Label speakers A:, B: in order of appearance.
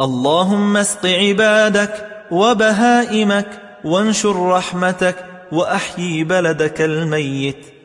A: اللهم اسق عبادك وبهائمك وانشر رحمتك وأحيي بلدك الميت.